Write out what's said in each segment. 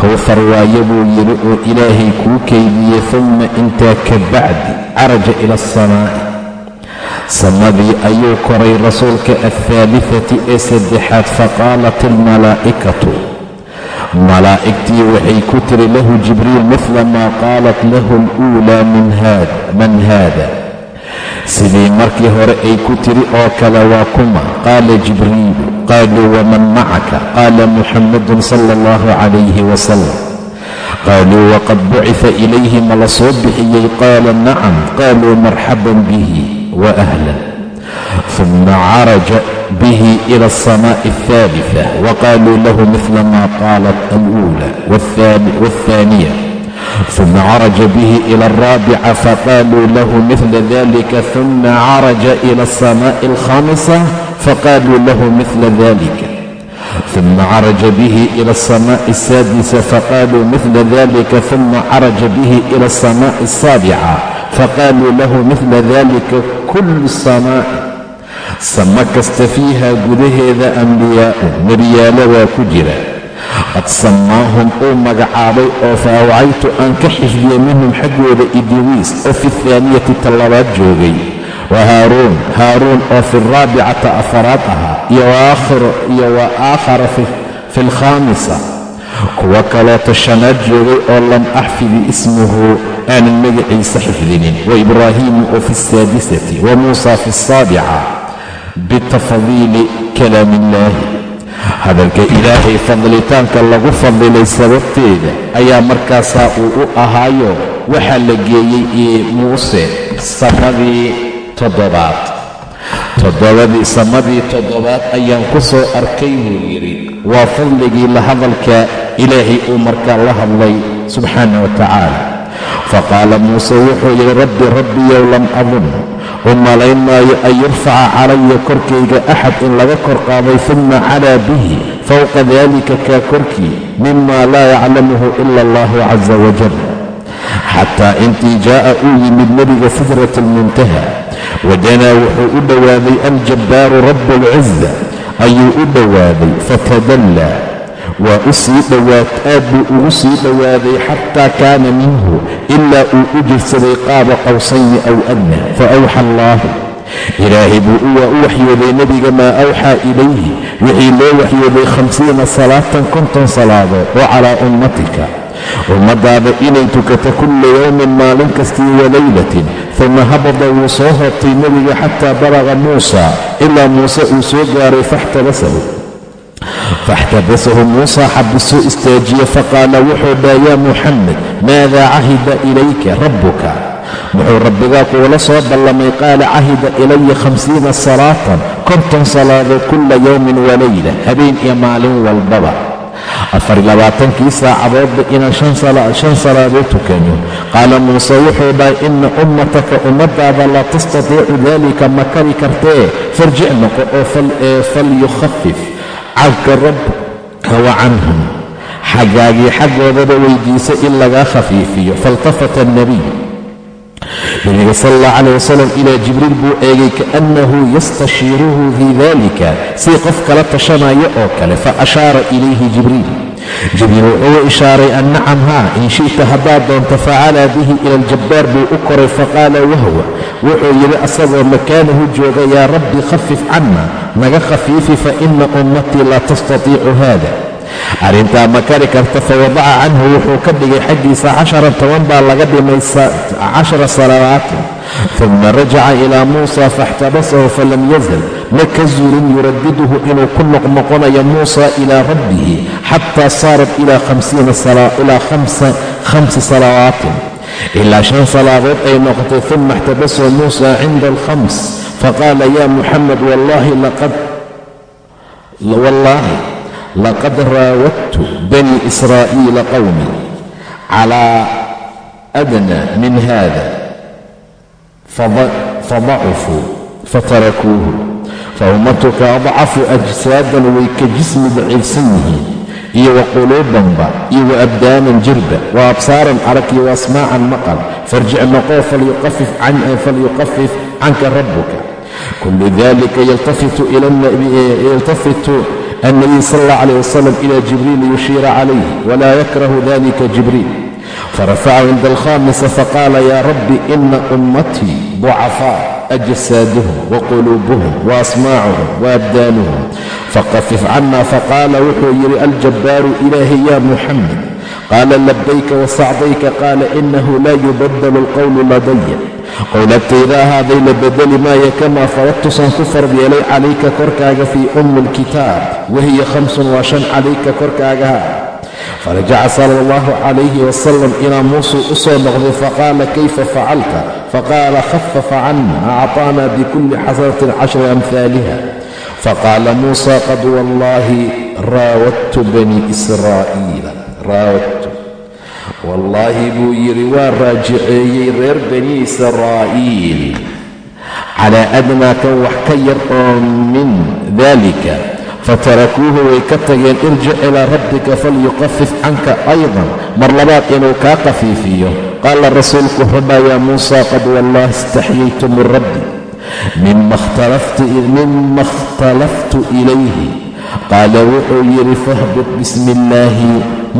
kowfar waaye buu yidhi oo ilaahay kuu keydiyey humma intaa ka bacdi caraja ila asamaa'i samadii ayuu koray rasuulka alhaalifati ee saddexaad faqaalat almalaa'ikatu. Malaa'igtii waxay ku tiri lahu jibriil midla maa qaalat lahu aluulaa man haada sidii markii hore ay ku tiri oo kale waa kuma? Qaala jibriilu qaaluu waman macaka qaala muxamadun sala allahu calayhi wasalam qaaluu waqad bucifa ilayhi ma la soo bixiyey? Qaala nacam qaaluu marxaban bihi wa ahlan. Uma caraja bihi ila alsamaa'i alhaalifa waqaaluu lahu midla maa qaalat aluula waاlthaaniya uma caraja bihi ila alraabica faqaaluu lahu midla dalika uma caraja ila alsamaa'i alkhaamisa faqaaluu lahu midla dalika uma caraja bihi ila alsamaa'i alsaadisa faqaaluu midla dalika uma caraja bihi ila alsamaa'i alsaabica faqaaluu lahu midla dalika kullu samaa'i samo kasta fiiha gudaheeda ambiyaa'un nebiyaalo waa qad samaahum uu magacaabay oo fa awcaytu aan ka xifdiyey minhum xaggooda idriis oo fi thaaniyati tallabaad joogay. Wa haaruun haaruun oo fi raabicata afaraad ahaa iyo wa aakhara fi alkhaamisa. Kuwo kaloota shanaad joogay oo lam axfidi ismuhu aanan magaciisa xifdinin. Wa ibraahiimu oo fi alsaadisati wa muusa fi alsaabica bitafdiili kalaami illaahi hadalka ilaahay fadlitaanka lagu fadilay sababteeda ayaa markaasaa uu u ahaayo waxaa la geeyey muuse samadii toddobaad. Toddobadii samadii toddobaad ayaan ku soo arkay buu yidhi. Waa fadligii la hadalka ilaahay uu markaa la hadlay subxaana wa tacaala faqaala muuse wuxuu yidhi rabbi rabbiyow lam adun u malayn maayo an yurfaca calaya korkayga axad in laga kor qaaday uma calaa bihi fowqa dalika kaa korkii mima laa yaclamuhu ila allahu casa wajal xataa intii jaa'a uu yimid nebiga sidrat almuntaha wadanaa wuxuu u dhowaaday aljabbaaru rabu alciza ayuu u dhowaaday fatadallaa waa u sii dhowaad aad buu ugu sii dhowaaday xataa kaana minhu ilaa uu u jirsaday qaaba qowsayni aw adna fa awxa allaahu. Ilaahay buu waa u waxyooday nebiga maa awxaa ilayhi wixii loo waxyooday khamsiina salaatan konton salaadood oo calaa ummatika. Ummadaada inay tukato kulla yowmin maalin kastii walaylatin uma habada wuu soo hoobtay nebiga xataa balaqa muusa ilaa muuse uu soo gaaray faxtabasahu faxtabasahu muusa xabisoo istaajiye faqaala wuxuu dhaa yaa muxamed maadaa cahida ilayka rabbuka wuxuu rabbigaa kuula soo ballamay qaala cahida ilaya khamsiina salaatan konton salaadood kulla yowmin walayla habeen iyo maalin walbaba afar labaatankii saacadoodba inaan shan salaadood tukano qaala muuse wuxuu dhahay ina ummataka ummadaada laa tastatiicu dalika ma kari kartee farjic noqo oo falyukhafif cabka rabka wa canhum. Xaggaagii xaggoodaba weydiisa in lagaa khafiifiyo. Faltafata alnabiy nebiga sal allah calayh wasalam ilaa jibriil buu eegay kaannahu yastashiiruhu fii dalika sii qof kala tashanaya oo kale fa ashaara ilayhi jibriil jibriil wuxuu ishaaray an nacam haa in shi'ta haddaad doonto facalaa bihi ila aljabbaar buu u koray faqaala wahwa. Wuxuu yidhi asagoo makaanahu jooga yaa rabbi khafif canna naga khafiifi fa ina ummatii laa tastatiicu haada arrintaa ma kari karta fawadaca canhu wuxuu ka dhigay xaggiisa cashara toban baa laga dhimay cashara salawaatin uma rajaca ilaa muusa faاxtabasahu falam yazal ma ka zuulin yuradiduhu inuu ku noqnoqonayo muusa ilaa rabbihi xataa saarat ilaa khamsi salawaatin. Ilaa shan salaadood ay noqotay uma اxtabasahu muusa cinda alkhams. Faqaala ya muxamed wallahi laqad raawadtu bani israa'iila qowmi calaa adnaa min hada fadacufuu fatarakuuhu fa ummatuka adcafu ajsaadan way ka jismi daciifsan yihiin iyo wa quluubanba iyo wa abdaanan jirba wa absaaran arag iyo wa asmaacan maqal farjic noqoo falyuqafif canka rabbuka kulu dalika yaltafitu النبي صلى الله عليه وسلم إلى جبريل يشير عليه ولا يكره ذلك جبريل فرفع عند الخامسة فقال يا رب إن أمتي ضعفاء أجسادهم وقلوبهم وأسماعهم وأبدانهم فقفف عنا فقال wuxuu yidhi الجبار إلهي يا محمد qaala labayka wasacdayka qaala inahu laa yubadalu alqowlu ladaya qowlabtayda ahaaday la bedeli maayo kamaa faradtusaan ku fard yeelay calayka korkaaga fii ummi alkitaab wahiya khamsun waa shan calayka korkaagaha farajaca sala allahu calayhi wasalam ilaa muusuu u soo noqday faqaala kayfa facalta faqaala khafafa canna acطaanaa bikulli xasanatin cashri amhaaliha faqaala muusa qad wallaahi raawadtu banii israa'iila raawadtu wallaahi buu yidhi waa raajiceeyey reer bani israa'iil. Calaa adnaa kan wax ka yar oo min daalika fatarakuuhu way ka tageen irjic ilaa rabbika falyuqafif canka aydan. Mar labaad inuu kaa khafiifiyo qaala rasuulku rabaa yaa muusa qad wallahi istaxyaytu min rabbi mima ikhtalaftu ilayhi qaala wuxuu yidhi fahbit bismi illaahi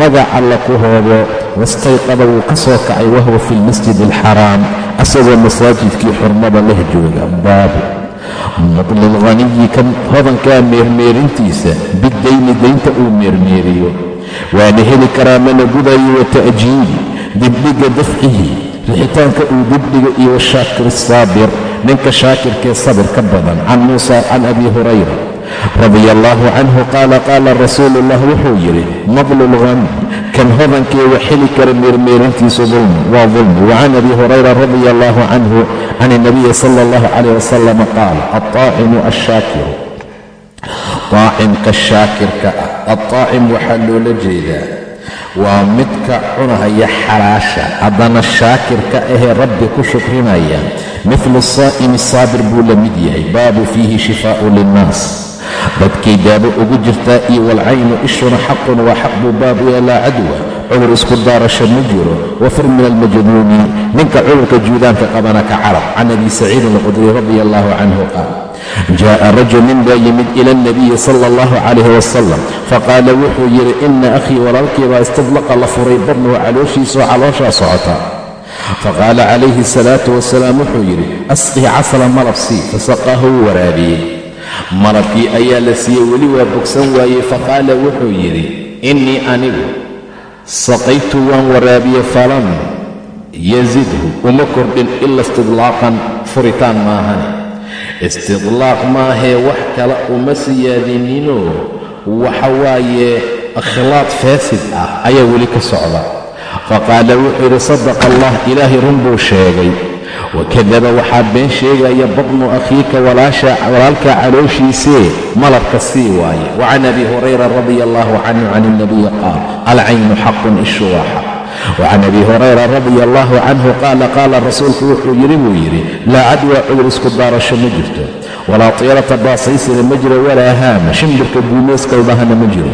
magac alla ku hoobo wastayqada wuu ka soo kacay wahuwa fi lmasjid alxaraam asagoo masaajidkii xurmada leh jooga baabu mutlilghaniyi kan hodankaa meermeerintiisa biddayni daynta uu meermeeriyo. Waana heli karaa mana gudayo wa ta'jiili dafcihi rixitaanka uu dibdhiga iyo washaakir saabir ninka shaakirkee sabir ka badan. Can muusa can abi hurayra radia allaahu canhu qaala qaala rasuulu ullah wuxuu yidhi madlu lghani kan hodankee wax heli kara meermeerintiisu dulmi waa dulmi wa can abi hurayra radia allaahu canhu can ilnabiyi sala allahu calayh wasalam qaal alطaacimu ashaakiru taacimka shaakirka ah alطaacim waxaa loola jeedaa waa midka cunahaya xalaasha haddana shaakirka ahee rabbi ku shukrinaya midlu saa'imi saabir buu la mid yahay baabu fiihi shifaa'u linnaas dadkay daabo ugu jirtaa iyo walcaynu ishuna xaqun waa xaq buu baab u laa cadwa. Cudur isku daarasho ma jiro. Wafir min almajduuni ninka cudurka juudaanka qabana ka carab. Can abi saciidin alqudri radi allahu canhu qaal jaa'a rajul nin baa yimid ila alnabiyi sala allahu calayh wasalam faqaala wuxuu yidhi ina akhii walaalkiibaa istadlaqa la furay badnuhu calooshiisaoo calooshaa socota faqaala calayhi asalaatu wasalaam wuxuu yidhi asqii casla malab sii fasaqaahu wuu waraabiyey malabkii ayaa la siiyey weli waa bogsan waayey faqaala wuxuu yidhi innii anigu saqaytu waan waraabiyey falam yazidhu uma kordhin ila istidlaaqan furitaan maahane istidlaaq maahee wax kale uma siyaadininoo waxa waaye akhlaaq faasid ah ayaa weli ka socda. Faqaala wuxuu yidhi sadaqa allah ilaahay run buu sheegay wakadaba waxaa been sheegaya badnu akhiika walaalkaa calooshiisee malabka sii waaye wa can abi hurayra radia allahu canhu can ilnabiyi qaal alcaynu xaqun ishu waa xaq wa can abi hurayra radia allahu canhu qaala qaala rasuulku wuxuu yidhi buu yidhi laa cadwa cudur isku daarasho ma jirto walaa tiirata baasaysina ma jiro walaa haama. Shimbirka guumeeskaldahana ma jiro.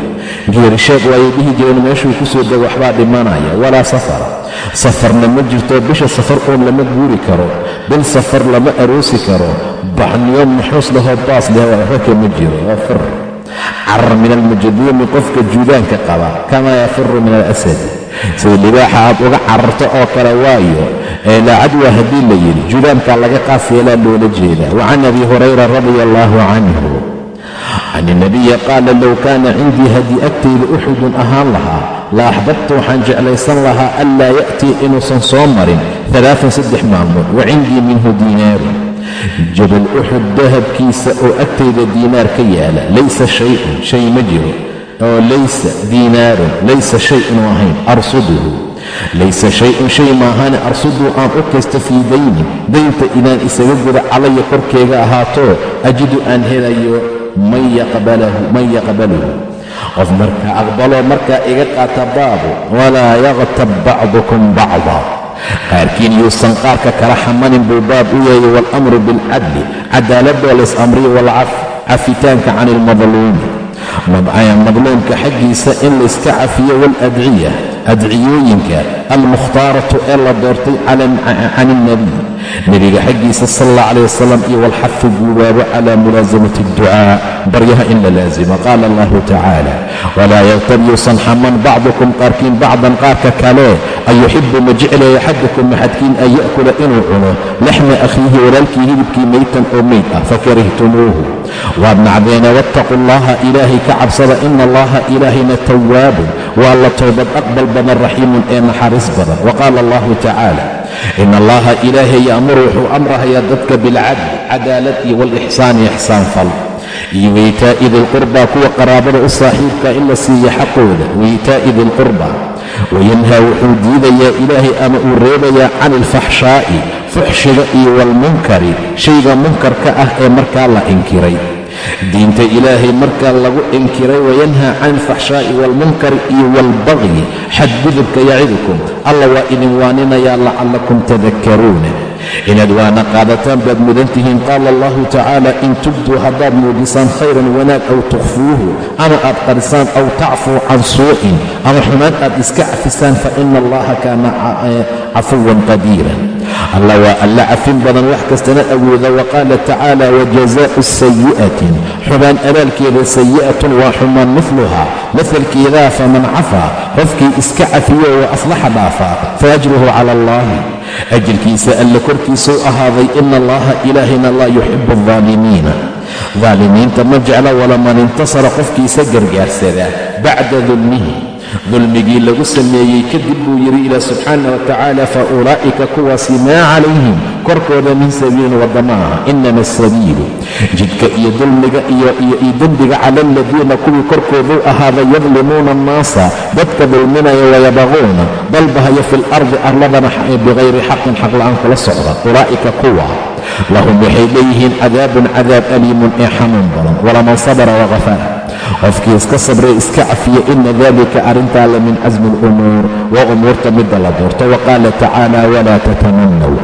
Geerisheeg waayay dhihi jireen meeshuu ku soo dego waxbaa dhimanaya. Walaa safara safarna ma jirto bisha safar oon lama guuri karo. Bil safar lama aroosi karo. Baxniyo maxuus lahoo baas leh waxbaka ma jiro. Waa fir carar min almajaduumi qofka juudaanka qaba. Kamaa yafiru min alasad sida libaaxa aad uga cararto oo kale waayo laa cadwa haddii la yidhi judaankaa laga qaas yeelaa loola jeedaa. Wa can abi hurayra radia allaahu canhu can ilnabiyi qaala low kaana cindii haddii agtayda uxudun ahaan lahaa la axbabtu waxaan jeclaysan lahaa anlaa ya'tii inuusan soo marin alaaan saddex maalmood wa cindii minhu diinaarun jabal uxud dahabkiisa oo agtayda diinaar ka yaalla laysa shayun shay ma jiro oo laysa diinaarun laysa shay inuu ahayn arsuduhu. Laysa shay-un shay maahane arsuduu aan u kaysto fii daynin daynta inaan isaga guda calaya korkeega ahaato ajidu aan helayo man yaqbaluhu. Qof markaa aqbaloo markaa iga qaata baabu walaa yaqtab bacdukum bacda. Qaarkiin yuusan qaarka kala xamanin buu baab u yahay waalamru bilcadli cadaaladoo lays amriyo walcaf cafitaanka can ilmadluumi madluumka xaggiisa in layska cafiyo waaladciya adciyooyinka almukhtaaratu ee la doortay can ilnebiy nebiga xaggiisa sal allah calayh wasalam iyo walxafu guubaabo cala mulaasamati adducaa baryaha in la laasimo qaala allahu tacaala walaa yaktab yuusan xaman bacdukum qaarkiin bacdan qaarka kale an yuxibu ma jeclaya axadukum maxadkiin an ya'kula inuu cuno laxma akhiihi walaalkii hilibkii maytan oo meyd ah fakarihtumuuhu waad nacdeene wattaquu allaha ilaahay ka cabsada ina allaha ilaahayna tawaabun waa la toobad aqbal badan raxiimun ee naxariis badan. Wa qaala allahu tacaala in allaha ilaahay ya'muru wuxuu amrahayaa dadka bilcadli cadaalad iyo walixsaani ixsaan fal. Iyo weytaa'i dilqurba kuwa qaraabada u saaxiibka in la siiya xaqooda. Weytaa'i dilqurba wayanhaa wuxuu diidayaa ilaahay ama uu reebayaa can ilfaxshaa'i fuxshiga iyo walmunkari shayga munkarka ah ee markaa la inkiray diinta ilaahay markaa lagu inkiray wayanhaa can ilfaxshaa'i waalmunkari iyo waalbagyi xadgudubka yacidukum. Alla waa idin waaninayaa lacallakum tadakkaruuna inaad waana qaadataan baad mudan tihiin qaala allahu tacaala in tubduu haddaad muujisaan khayran wanaag aw tukhfuuhu ama aad qarisaan aw tacfuu can suu'in ama xumaan aad iska cafisaan fa ina allaha kaana cafuwan qadiiran alla waa alla cafin badan wax kastana awooda wa qaala tacaala wajazaa'u sayi'atin xubaan abaalkeeda sayi'atun waa xumaan mifluha mafalkeedaa faman cafaa qofkii iska cafiyo wa aslaxa dhaafaa faajruhu cala allahi ajirkiisa alla korkiisuu ahaaday ina allaha ilaahayna laa yuxibu aldaalimiina daalimiinta ma jecla walaman intasara qofkiisa gargaarsada bacda dulmihi dulmigii lagu sameeyey kadib buu yidhi ilaah subxaana wa tacaala fa ulaa'ika kuwaasi maa calayhim korkooda min sabiilin wadda ma aha inama asabiilu jidka iyo dulmiga iyo dembiga cala aladiina kuwii korkooduu ahaaday yadlimuuna annaasa dadka dulminaya wayabaquuna dalbahaya fi lardi arladana bikayri xaqin xaq la'aan kula socda. Ulaa'ika kuwa. Lahum waxay leeyihiin cadaabun cadaab aliimun ee xanuun badan. Walaman sabara wakafara qofkii iska sabree iska cafiya ina dalika arrintaa la min casmi alumuur waa umuurta midda la doorto. Wa qaala tacaala walaa tatamanaw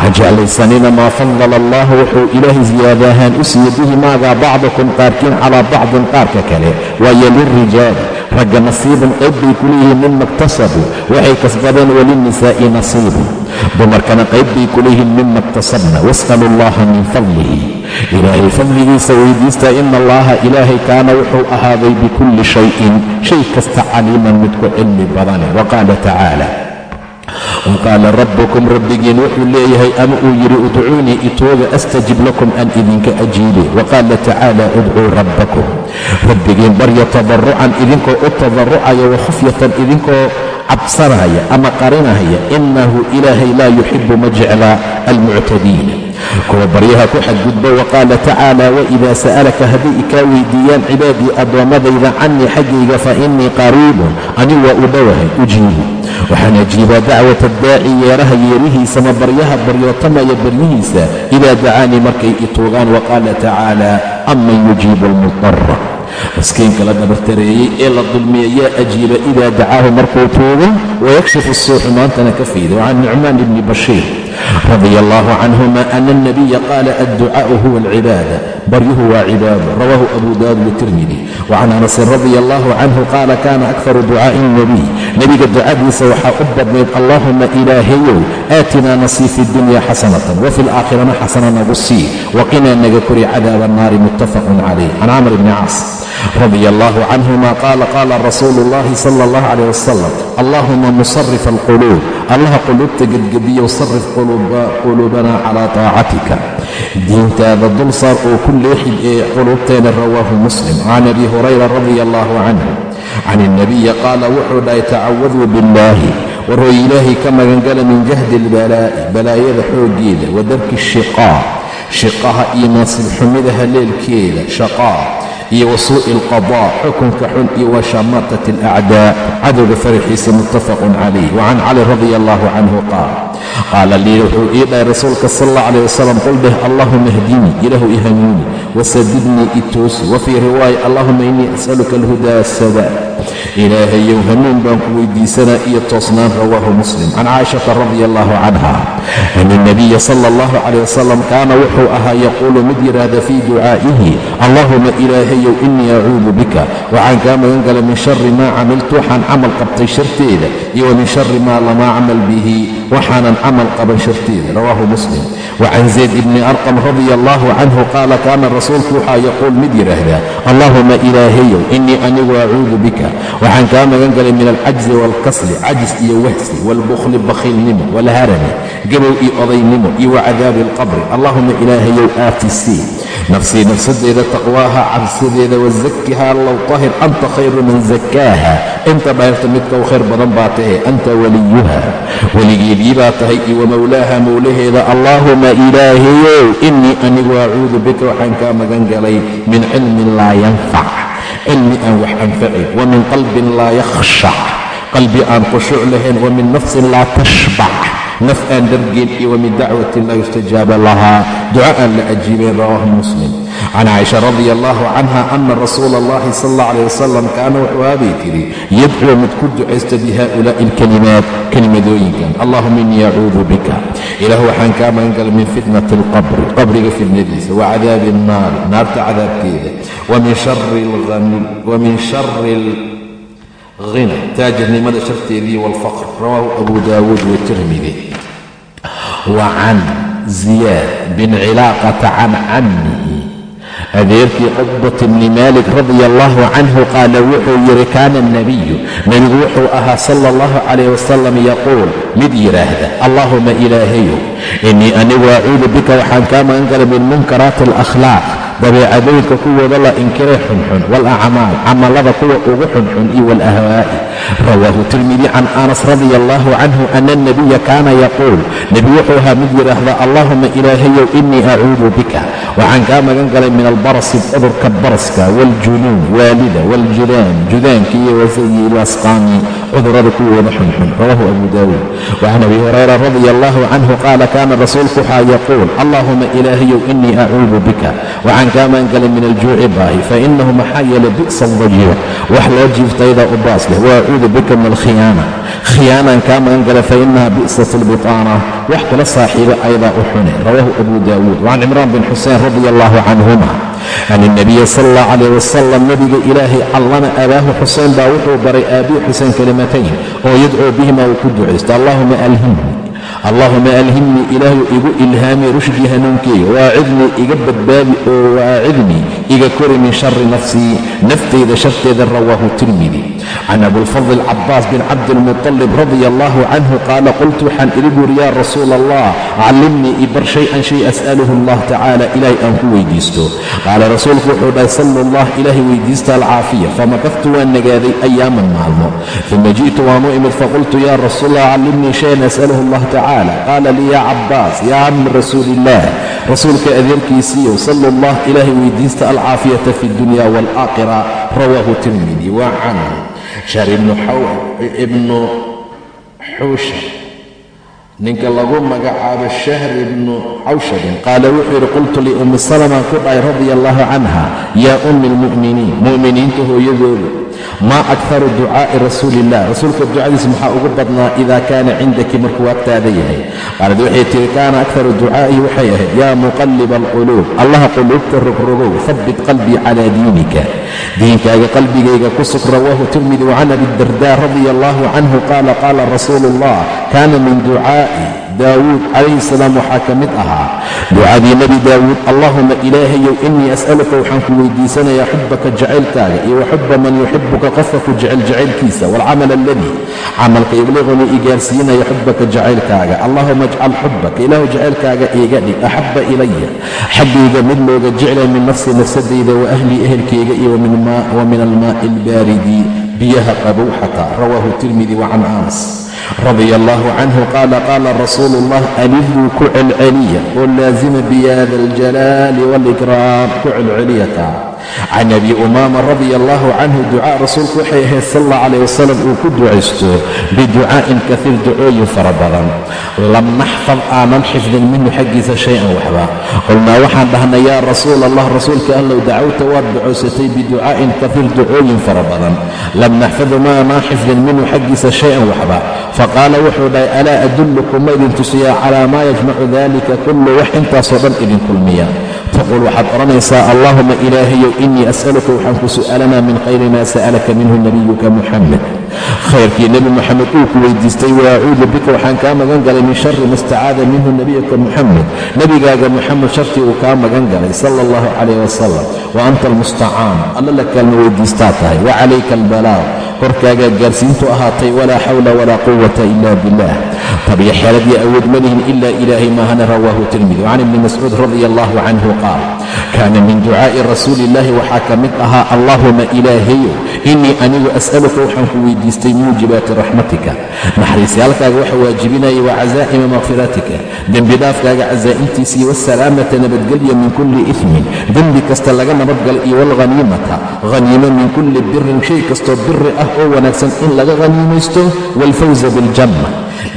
ha jeclaysanina maa fadala allah wuxuu ilaahay siyaadahaan u siiye bihi maagaa bacdakum qaarkiin calaa bacdin qaarka kale. Waayo lilrijaali ragga nasiibun qayb bay ku mima iktasabuu waxay kasbadeen walinnisaa'i nasiibun dumarkana qayb bay ku mima iktasabna. Was'alu allaha min fadlihi ilaahay fadligiisa weydiista ina allaha ilaahay kaana wuxuu ahaaday bikulli shayin shay kasta caliiman mid ku cilmi badane wa qaala tacaala wa qaala rabbukum rabbigiin wuxuu leeyahay ama uu yidhi udcuunii itooga astajib lakum aan idinka ajiibe wa tacaala udcuu rabbakum. Rabbigiin barya tadarrucan idinkoo u tadarrucaya wa khufyatan idinkoo cabsanaya ama qarinaya innahu ilaahay laa yuxibu ma jeclaa almuctadiina kuwa baryaha ku xadgudba wa qaala tacaala waidaa sa'alaka hadday ikaa weydiiyaan cibaadii addoommadayda cannii xaggayga fa innii qariibun ani waa u dhowahay ujiibu waxaan ajiibaa dacwata daaci yeeraha yeerihiisa ma baryaha baryootamaya baryihiisa idaa dacaanii markay i tuugaan wa qaala tacaala aman yujiibu almudara maskiinka la dhabartareeyey ee la dulmiya yaa ajiiba idaa dacaahu markuu tuugo wayakshifu suu xumaantana ka fiida wacan nucmaan ibni bashiir radia allahu canhuma ana alnabiya qaala adducaa'u huwa alcibaada baryuhu waa cibaado rawaahu abu daawud watirmidi wacan anasin radia allahu canhu qaala kana akharu ducaa'i alnabiy nebiga ducadiisa waxaa u badnayd allaahuma ilaahayow aatinaa nasii fi dunya xasanatan wafi alaakhirana xasana nagu sii waqinaa naga kori cadaaba annaari muttafaqun calayh can camr bni caas radia allahu canhuma qaala qaala rasuulu اllahi sala اllah calayh wasalam allahuma musarif alquluub allaha quluubta gedgediyow sarif quluubanaa calaa taacatika. Diintaada dul saar oo ku leexid ee quluubteena rawaahu muslim. Can abi hurayra radia allahu canhu can ilnabiyi qaala wuxuu dhahay tacawaduu biاllaahi warooy ilaahay ka magangala min jahdi albalaa'i balaayada xooggeeda wa darki shiqaa shiqaha iyo naasibxumida haleelkeeda shaqaa iyo wa suu'i alqadaa xukunka xun iyo wa alacdaa cadowga faraxiisa muttafaqun calayh wacan cali radia allahu canhu qaal qaala lii wuxuu ii dhahay rasuulka sal allah calayh wasalam qul dheh allahuma hdinii ilaahu i hanuuni wasadidnii itoosi wa fii riwaaya allahuma innii as'aluka alhudaa asadaad ilaahayow hanuun baan ku weydiisanaa iyo toosnaan rawaahu muslim. Can caaishata radi allahu canha an ilnabiya sala allahu calayh wasalam kaana wuxuu ahaa yaquulu mid yidhaahda fii ducaa'ihi allahuma ilaahayow innii acuudu bika. Waxaan kaa magan gala min shari maa camiltu waxaan camal qabtay sharteeda iyo wa min shari maa lamaa acmal bihi waxaanan camal qaban sharteeda. Rawaahu muslim. Wa can zayd ibni arqam radia allahu canhu qaala kaana rasuulku waxaa yaquul mid yidhaahdaa allahuma ilaahayow innii anigu acuudu bika waxaan kaa magan galay min alcajzi waalkasli cajis iyo wahsi waalbukhli bakhiilnimo waalharami gabow iyo odaynimo iyo wacadaabi alqabri. Allahuma ilaahayow aatisii nafsii nafsadeeda taqwaaha cabsideeda wazakihaa low tahir anta khayru man zakaaha inta dhayrta midka u khayr badan baa tahe anta waliyuha weligeedii baa tahay iyo wamowlaaha mowlaheeda allaahuma ilaahayow innii anigu acuudu bika waxaan kaa magan galay min cilmin laa yanfac cilmi aan wax anfacayn wa min qalbin laa yakhshac qalbi aan khushuuc lahayn wa min nafsin laa tashbac naf aan dhargeen iyo wa min dacwatin laa yustajaaba lahaa duco aan la ajiibayn rawaahu muslim can caaisha radi allahu canha ana rasuula allahi sal allah alayh wasalam kaana wuxuu aabay tidhi yadcuu mid ku ducaysta bi haa'ulaa'i alkalimaat kelimadooyinkan allahuma innii acuudu bika ilaah waxaan kaa magan galay min fitnati alqabri qabriga fitnadiisa wa cadaabi annaari naarta cadaabkeeda wa min shari alghina taajirnimada sharteedii waalfaqr rawaahu abu daawuud watirmidi wa can ziyaad bin cilaaqata can cammihi. Adeerkii cuqbat bni maalik radia allahu canhu qaala wuxuu yidhi kaana alnabiyu nebigu wuxuu ahaa sala allahu calayh wasalam yaquul mid yidhaahda allaahuma ilaahayow innii anigu acuudu bika waxaan kaa magan galay min munkaraati alakhlaaq dabeecadooyinka kuwooda la inkiray xunxun waalacmaal camallada kuwa ugu xunxun iyo waalahwaa'i rawaahu tirmidi can anas radia allahu canhu ana alnabiya kaana yaquul nebi wuxuu ahaa mid yidhaahda allaahuma ilaahayow innii acuudu bika. Waxaan kaa magan galay min albarasi cudurka baraska waaljunuun waalida waaljudaan judaanka iyo ilasqaami cudurrada kuwooda xunxun. Rawaahu abu daawuud. Wacan abi hurayra radia allahu canhu qaala kaana rasuulku waxaa yaquul allaahuma ilaahayow innii acuudu bika. Waxaan kaa magan galay min aljuuci baahi fainahu maxaa yeelay bi'sa aldajiic wax loo jiiftaydaa u baas leh acuudu bika min alkhiyaana khiyaanaan kaa magan galay fainaha bi'sat albitaana. Wax kula saaxiiba aydaa u xune. Rawaahu abu daawuud wacan cimraan bin xusein radia allahu canhuma an ilnabiya sala allah calayh wasalam nebiga ilaahay callama abaahu xuseen baa wuxuu baray aabii xuseen kalimatayn oo yadcuu bihima uu ku ducaysto allahuma alhimni. Allaahuma alhimnii ilaahu igu ilhaami rushdii hanuunkeyga waacidnii iga badbaadi oo waacidnii iga kori min shari nafsii nafteyda sharteeda rawaahu tirmidi can abulfadl cabaas bin cabdiilmuطalib radia allahu canhu qaala qultu waxaan idhi buuri yaa rasuula allah callimnii ibar shay-an shay as'aluhu allah tacaala ilaahay aan ku weydiisto qaala rasuulku wuxuu dhahay sala allah ilaahay weydiista alcaafiya famakaftu waan nagaaday ayaaman maalmo uma ji'tu waanu imid faqultu ya rasuul allah callimnii shayan as'aluhu allah tacala qaala lii yaa cabaas yaa cammi rasuuli illah rasuulka adeerkiisiiyo sala allah ilaahay weydiista alcaafiyata fi dunya waalaakhira rawaahu tirmidi wa can shahr ibnu xuusha ninka lagu magacaabo shahr ibnu cawshabin qaala wuxuu yidhi qultu liummi salama ku dhahay radia allahu canha yaa ummi almu'miniin mu'miniinta hooyadoodu maa akharu ducaa'i rasuuli illah rasuulka ducadiisa maxaa ugu badnaa ida kaana cindaki markuu agtaada yahay. Qaalad waxay tihi kaana akharu ducaa'ihi waxay ahayd yaa muqalliba alquluub allaha quluubta rogrogow habbit qalbii calaa diinika. Diinkaaga qalbigayga ku sug rawaahu tirmidi wacan abi darda radia allahu canhu qaala qaala rasuulu allah kaana min ducaa'i daawuud calayhi salaam waxaa ka mid ahaa ducadii nebi daawuud allaahuma ilaahayow innii as'aluka waxaan ku weydiisanayaa xubbaka jacaylkaaga iyo wa xubba man yuxibuka qofka ku jecel jacaylkiisa waalcamal aladii camalka ibliqunii i gaarsiinaya xubbaka jacaylkaaga. Allaahuma ajcal xubbaka ilaahu jacaylkaaga iiga dhig axabba ilaya xaggayga mid looga jeclay min nafsi nafsadayda wa ahlii ehelkayga iyo wa min almaa'i albaaridi biyaha qabow xataa rawaahu tirmidi wa can anas radia allahu canhu qaala qaala rasuulu ullah aliduu ku celceliya oo laasima bihada aljalaali waalikraam ku celceliyata can abi umaama radia allahu canhu ducaa rasuulku waxay ahayd sal allah calayh wasalam uu ku ducaysto biducaa'in kaiir ducooyin fara badan. lam naxfad aanan xifdin minhu xaggiisa shay-an waxba qulnaa waxaan dhahnay yaa rasuul allah rasuulka allow dacawta waad ducoysatay biducaa'in kaiir ducooyin fara badan. lam naxfadu maanaan xifdin minhu xaggiisa shay-an waxba faqaala wuxuu dhahay alaa adullukum ma idin tusiyaa calaa maa yajmacu dalika kullu wax intaasoo dhan idin kulmiya taqul waxaad odhanaysaa allaahuma ilaahayow innii as'aluka waxaan ku su'aalanaa min khayri maa sa'alaka minhu nabiyuka muxamed khayrkii nebi moxamed uu ku weydiistay waacuudu bika waxaan kaa magan galay min shari ma istacaada minhu nebiyuka muxamed nebigaaga muxamed shartii uu kaa magan galay sala allahu calayh wasalam wa anta almustacaan alla la kaalma weydiistaa tahay wa calayka albalaaq korkaagaa gaarsiintu ahaatay walaa xawla walaa quwata ila billah tabiyo xeeladii awood ma lihin ila ilaahay maahana rawaahu tirmidi. Can ibni mascuud radia allahu canhu qaal kaana min ducaa'i rasuuli illahi waxaa ka mid ahaa allaahuma ilaahayo innii anigu as'aluka waxaan ku weydiistay muujibaati raxmatika. Naxariisyaalkaaga waxa waajibinaya wa casaa'ima makfiratika dembi dhaafkaaga casaa'imtiisii waasalaamata nabadgelya min kulli ifmin dembi kasta laga nabadgala iyo waalghaniimata haniimo min kulli birin shay kastoo biri ah oo wanaagsan in laga haniimaysto waalfawza biljanna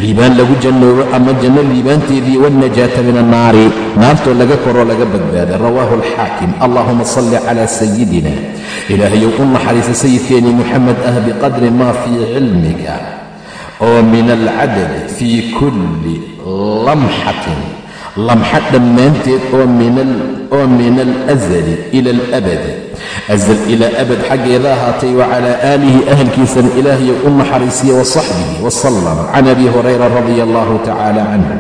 liibaan lagu jannoobo ama janno liibaanteedii waalnajaata min annaari. Naartoo laga koroo laga badbaada rawaahu alxaakim. Allahuma salli calaa sayidina ilaahayow u naxariisa sayidkeennii muxamed ah biqadri maa fii cilmika oo min alcadadi fii kulli lamxatin lamxa dhammaanteed oo min alazali ila alabad azal ilaa abad xaggeeda ahaatay wa calaa aalihi ahalkiisana ilaahayo u naxariisiya wa saxbihi wasalam can abi hurayra radia allahu tacala canhu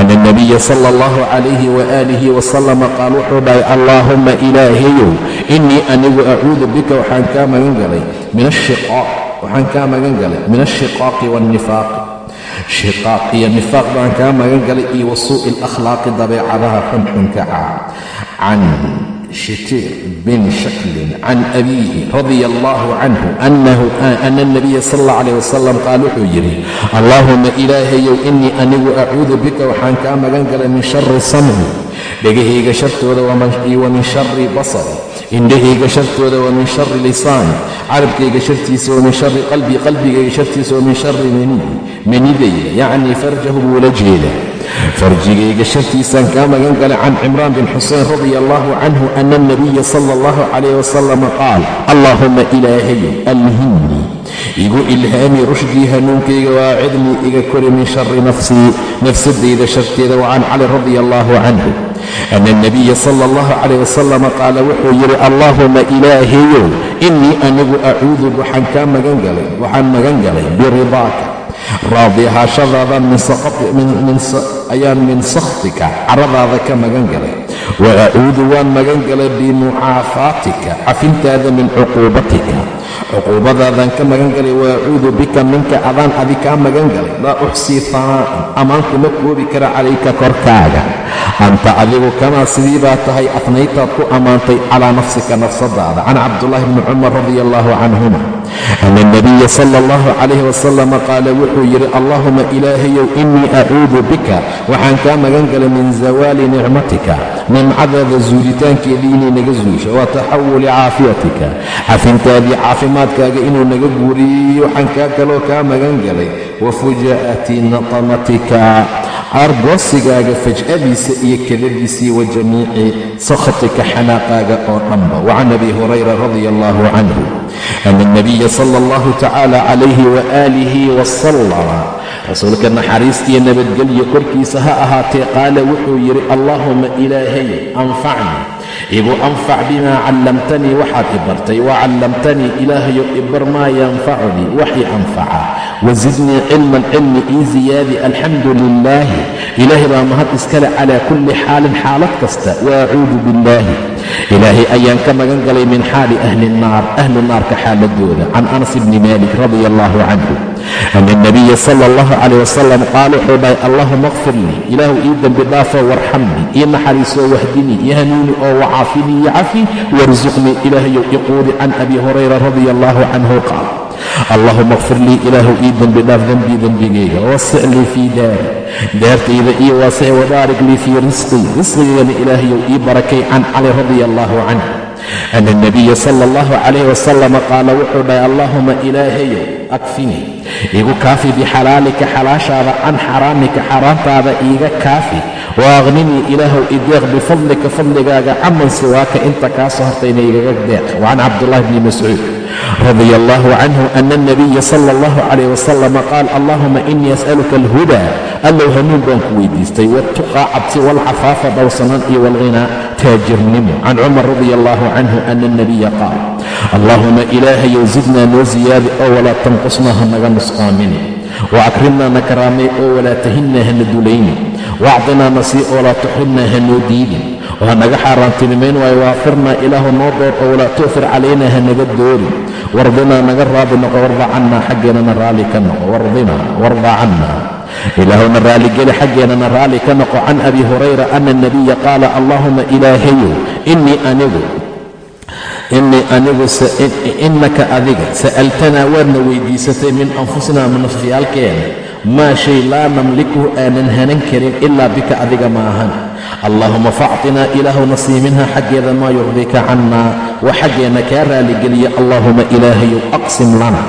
ana alnabiya sala allahu calayhi waaalihi wasalama qaal wuxuu dhahay allaahumma ilaahayow innii anigu acuudu bika waxaan kaa magan galay min ashiqaaq waxaan kaa magan galay min alshiqaaqi waannifaaqi shiqaaq iyo nifaaq baan kaa magan galay iyo wa suu'i alakhlaaqi dabeecadaha xunxunka ah can shitiir bin shaklin can abiihi radia allahu canhu ana alnabiya sal allah calayh wasalam qaal wuxuu yidhi allaahuma ilaahayow innii anigu acuudu bika waxaan kaa magan galay min shari samci dhegahayga shartooda iyo wa min shari basari. Indhahayga shartooda wa min shari lisaani carabkayga shartiisa wa min shari qalbii qalbigayga shartiisa wa min shari maniyi manidayda yacnii farjahu buu la jeeda farjigayga shartiisaan kaa magan galay can cimraan bin xusein radia allahu canhu ana alnabiya sala allahu calayh wasalam qaal allaahuma ilaahayow alhimnii igu ilhaami rushdii hanuunkayga waacidnii iga kori min shari nafsii nafsadayda sharteeda wa can cali radia allahu canhu ana alnabiya sala allahu calayh wasalam qaala wuxuu yidhi allaahuma ilaahayow innii anigu acuudu waxaan kaa magan galay waxaan magan galay biridaaka raadi ahaashadaada ayaan min sakhtika caradaada ka magan galay wa acuudu waan magan galay bimucaafaatika cafintaada min cuquubatika cuquubadaadaan ka magan galay wa acuudu bika minka adaan adi kaa magan galay. Laa uxsii fanaa'an ammaan kuma koobi kara calayka korkaaga. Anta adigu kamaa sidii baa tahay afnaytaad ku ammaantay calaa nafsika nafsadaada. Can cabdullaahi bni cumar radia allahu canhuma ana alnabiya sala allahu calayh wasalam qaala wuxuu yidhi allaahuma ilaahayow innii acuudu bika waxaan kaa magan galay min zawaali nicmatika nimcadaada zuulitaankeedii inay naga zuusho wa taxawuli caafiyatika cafintaadii caafimaadkaaga inuu naga guuriyey waxaan kaa kaloo kaa magan galay wa fujaa'ati aargoosigaaga faj'adiisa iyo kadadiisii wa jamiici sakhatika xanaaqaaga oo dhanba. Wacan abi hurayra radia allahu canhu ana alnabiya sala allahu tacaala calayhi waaalihi wasalama rasuulka naxariistiiyo nabadgelyo korkiisa ha ahaatee qaala wuxuu yidhi allaahuma ilaahay anfacnii igu anfac bimaa callamtanii waxaad i bartay wa callamtanii ilaahayo ibar maa yanfacunii wax i anfaca. Wasidnii cilman cilmi ii ziyaadi alxamdu lilaahi ilaahay baa mahad iskale calaa kulli xaalin xaalad kasta. Wa acuudu billaahi. Ilaahay ayaan ka magan galay min xaali ahli nnaar ahlu naarka xaaladooda. Can anas bni malik radia allahu canhu ana alnabiya sala allahu calayh wasalam qaal wuxuu dhahay allahuma kfir lii ilaahu ii dembi dhaafo warxamnii ii naxariisoo wahdinii ii hanuuni oo wacaafinii iyo cafi warsuqnii ilaahayow iquudi can abi hurayra radia allahu canhu qaal allahuma kfir lii ilaahu ii dembi dhaaf dembii dembigayga wasic lii fii daari daartayda iyo waasic wabaarik lii fii risqii risqigaygana ilaahayow ii barakay can cali radia allahu canh ana alnabiya sala allahu calayhi wasalama qaala wuxuu dhahay allaahuma ilaahayow akfinii igu kaafi bixalaalika xalaashaada can xaraamika xaaraantaada iiga kaafi wa aqninii ilaahow ideeq bifadlika fadligaaga caman siwaaka inta kaa soo hortayna igaga deeq wacan cabdullahi bni mascuud radi allahu canhu ana alnabiya sala allahu calayh wasalama qaal allahuma inii as'aluka alhudaa allow hanuun baan ku weydiistay waltuqaa cabsi walcafaafa dhowrsanaan iyo walghinaa taajirnimo. Can cumar radi allahu canhu ana alnabiya qaal allahuma ilaahayow zidnaa noo ziyaadi oo walaa tanqusnaa ha naga nusqaamini waakrimnaa na karaamay oo walaa tahinnaa hana dulayni waacdinaa na sii oo laa tuxrimnaa ha noo diidin oo ha naga xaaraantinimayn waayo waafirnaa ilaahu noo door oo walaa tu'fir calaynaa ha naga doorin wardinaa naga raadi noqo warda cannaa xaggeennana raalli ka noqo wardinaa warda cannaa ilaahuna raalligeli xaggeennana raalli ka noqo can abi hurayra ana alnabiya qaala allaahuma ilaahayow innii anigu innii anigu innaka adiga sa'altanaa waadna weydiisatay min anfusinaa nafsiyaalkeena. Maa shay laa namlikuhu aanan hanan karin ilaa bika adiga ma ahan. Allaahuma faactinaa ilaahuna sii minha xaggeeda maa yurdika cannaa wa xaggeenna kaa raaligeliya. Allaahuma ilaahayow aqsim lana.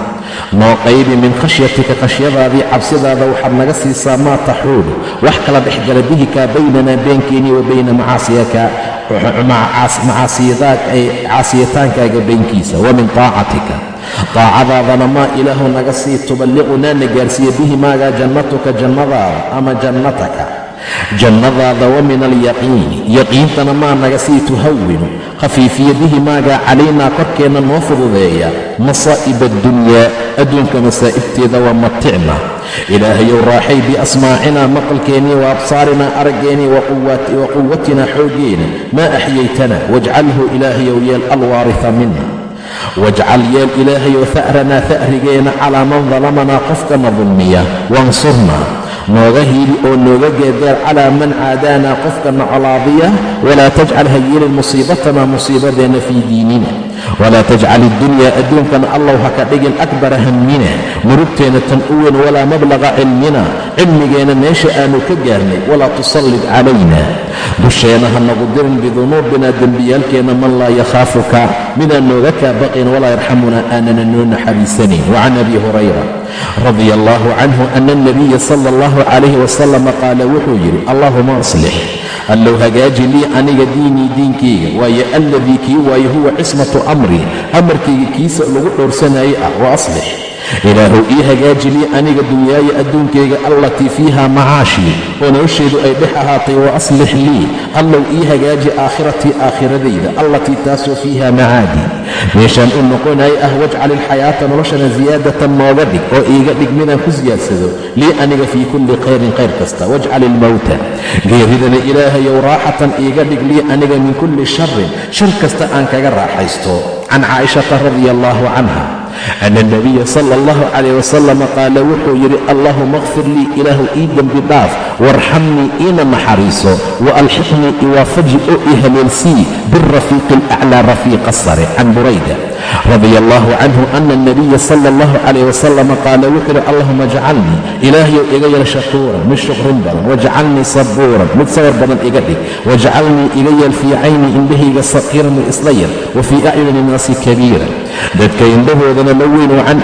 Noo qaybi min khashyatika khashyadaadii cabsidaada waxaad naga siisaa maa taxuulu. Wax kala dhexgala bihi kaa baynanaa beenkeennii wa bayna macaasiyaka caasiyataankaaga baynkiisa wa min taacatika. Maa ilaahu naga sii tuballiqunaa na gaarsiiya bihi maagaa jannatuka jannadaada ama jannataka jannadaada wa min alyaqiini yaqiintana maa naga sii tuhawinu khafiifiya bihi maagaa calaynaa korkeenna noo fududeeya. Masaa'ib addunyaa adduunka masaa'ibteeda wa maticna ilaahayow raaxay biasmaacinaa maqalkeennii wa absaarinaa araggeenii wa quwatinaa xooggeena maa axyaytana wajcalhu ilaahayow yeel alwaarita mina wajcal yeel ilaahayow ha'ranaa ha'rigeena calaa man dalamanaa qofkana dulmiya wansurnaa nooga hiili oo nooga geegaar calaa man caadaanaa qofkana colaadiya walaa tajcal ha yeelin musiibatanaa musiibadeenna fii diinina walaa tajcal iddunyaa adduunkana allow ha ka dhigin akbara hammina murugteenna tan u weyn walaa mablaqa cilmina. Cilmigeenna meesha aanu ka gaarnay walaa tusallid calayna. Dusheenna ha nagu dirin bidunuubina dembiyaalkeenna man laa yakhaafuka. Midaan nooga kaa baqayn walaa yarxamunaa aanana noo naxariisanayn wacan abi hurayra radia allahu canhu ana alnabiya sala allahu calayhi wasalama qaala wuxuu yidhi allahuma aslix allow hagaaji lii aniga diinii diinkayga waayo alladii kii waayo huwa cismatu amrii amarkayga kiisa lagu dhowrsanayay ah wa aslix ilaahuw ii hagaaji lii aniga dunyaaya adduunkayga allatii fiiha macaashii oo nolosheedu ay dhex ahaatay wa aslix lii. Allow ii hagaaji aakhiratii aakhiradayda allatii taasoo fiiha macaadii meeshaan u noqonaya ah wajcal ilxayaata noloshana siyaadatan nooga dhig oo iiga dhig midaan ku siyaadsado lii aniga fii kulli khayrin khayr kasta. Wajcal ilmowta geeridana ilaahayow raaxatan iiga dhig lii aniga min kulli sharin shar kasta aan kaga raaxaysto. Can caa'ishata radia allaahu canha ana alnabiya sala allahu calayh wasalama qaala wuxuu yidhi allaahuma akfir lii ilaahu ii dembi dhaaf waarxamnii iina naxariiso wa alxiqnii iwaafaji oo i haleelsii birafiiqi alaclaa rafiiqa sare can burayda radia allahu canhu ana alnabiya sala allahu calayh wasalama qaala wuxuu yidhi allahuma jcalnii ilaahyow iga yeel shakuuran mid shukrin badan wajcalnii sabuuran mid sabar badan iga dhig wajcalnii iga yeel fii cayni indhahayga saqiiran mid isla yar wa fii acyuni nnaasi kabiiran. Dadka indhahoodana la weyn wa can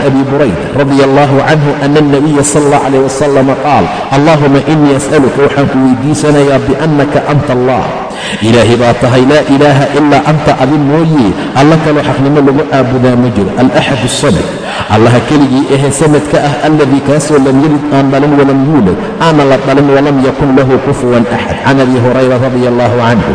abi burayda radia allahu canhu ana alnabiya sala allah calayh wasalama qaal allahuma inii as'aluka waxaan ku weydiisanayaa biannaka anta allah ilaahay baa tahay laa ilaaha ilaa anta adin mooye alla kaloo xaqnimo lagu caabudaa ma jiro. Alaxad asamad allaha keligii ahee sanadka ah alladii kaasoo lam yalid aan dhalin walam yuulad aana la dhalin walam yakun lahu kufuwan axad. Can abi hurayra radia allahu canhu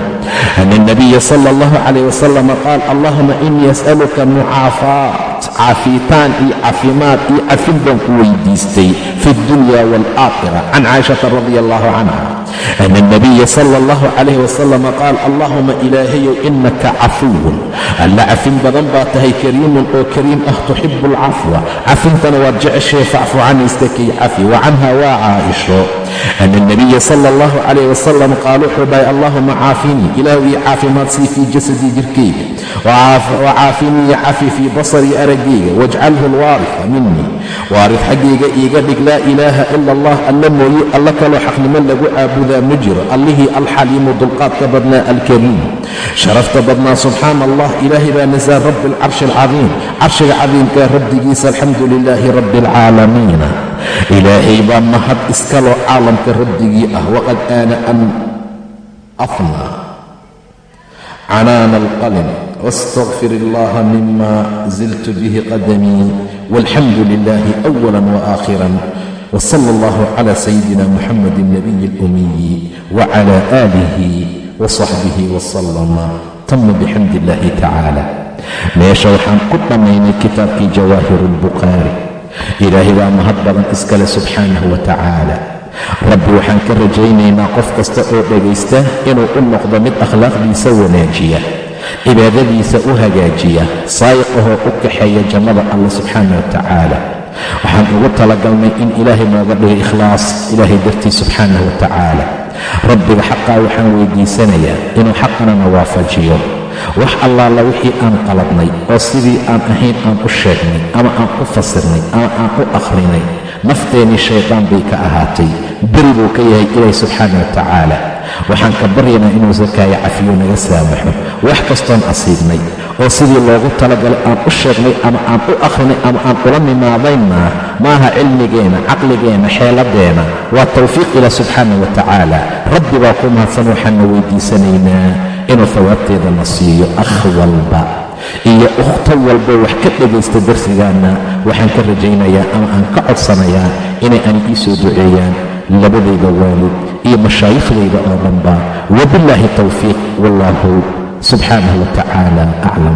ana alnabiya sala allahu calayh wasalama qaal allahuma inii as'aluka mucaafaat caafiitaan iyo caafimaad iyo cafin baan ku weydiistay fi اdunya wاlaakhira can caaishata radia allahu canha ana alnabiya sala allahu calayh wasalama qaal allahuma ilaahayow inaka cafuwun alla cafin badan baa tahay kariimun oo kariim ah tuxibu alcafwa cafintana waad jeceshee facfu can istakay cafi wa canha waa caaisho ana alnabiya sala allahu calayh wasalam qaal wuxuu dhahay allahuma caafinii ilaahu ii caafimaad sii fii jasadii jirkayga wa caafinii iyo cafi fii basarii araggayga wajcalhu alwaarifa minii waarid xaggayga iiga dhig laa ilaaha ila allah alla mooye alla kaloo xaqnimo lagu caabudaa ma jiro. Allihii alxaliimu dulqaadka badnaa alkariim sharafta badnaa subxaana allah ilaahay baa nasaa rabbi alcarshi alcadiim carshiga cadiimkaa rabbigiisa alxamdu lilaahi rabbi alcaalamiina ilaahay baa mahad iskaloo caalamka rabbigii ah. Waqad aana an afnaa canaana alqalm wاstaqfir اllaha mima ziltu bihi qadamii walxamdu lilahi أwala وآkhira wsala اllah cla sayidina muxamadi الnabiy اlumiyi wcla آlih wصaxbih wslama tama bixamdi illahi tacaala meesha waxaan ku dhammaynay kitaabkii jawaahir اlbukhaari ilaahay baa mahad badan iskale subxaanahu wa tacaala rabbi waxaan ka rajaynaynaa qof kasta oo dhegaysta inuu u noqdo mid akhlaaqdiisa wanaajiya cibaadadiisa u hagaajiya saayiqahoo u kaxeeya jannada allah subxaana wa tacaala waxaan ugu talagalnay in ilaahay nooga dhigay ikhlaas ilaahay dartii subxaanahu wa tacaala rabbiga xaqaa waxaan weydiisanayaa inuu xaqanana waafajiyo wax allaala wixii aan qalabnay oo sidii aan ahayn aan u sheegnay ama aan u fasirnay ama aan u akhrinay nafteennii shaydaan bay ka ahaatay. Beri buu ka yahay ilaahi subxaana wa tacaala waxaan ka baryaynaa inuu sakaayo cafiyo naga saamaxo. Wax kastoon asiibnay oo sidii loogu talagalay aan u sheegnay ama aan u akhrinay ama aan ula nimaadaynna maaha cilmigeenna caqligeenna xeeladeenna waa tawfiiq ilah subxaana wa tacaala. Rabbi baa ku mahadsan waxaanna weydiisanaynaa inuu hawaabteeda na siiyo akh walba. Iyo ukhto walba wax ka dhegaysta darsigaanna waxaan ka rajaynayaa ama aan ka codsanayaa inay ani ii soo duceeyaan labadayda waalid iyo mashaayiikhdayda oo dhanba wabillaahi tawfiiq wallaahu subxaanahu wa tacaala aclam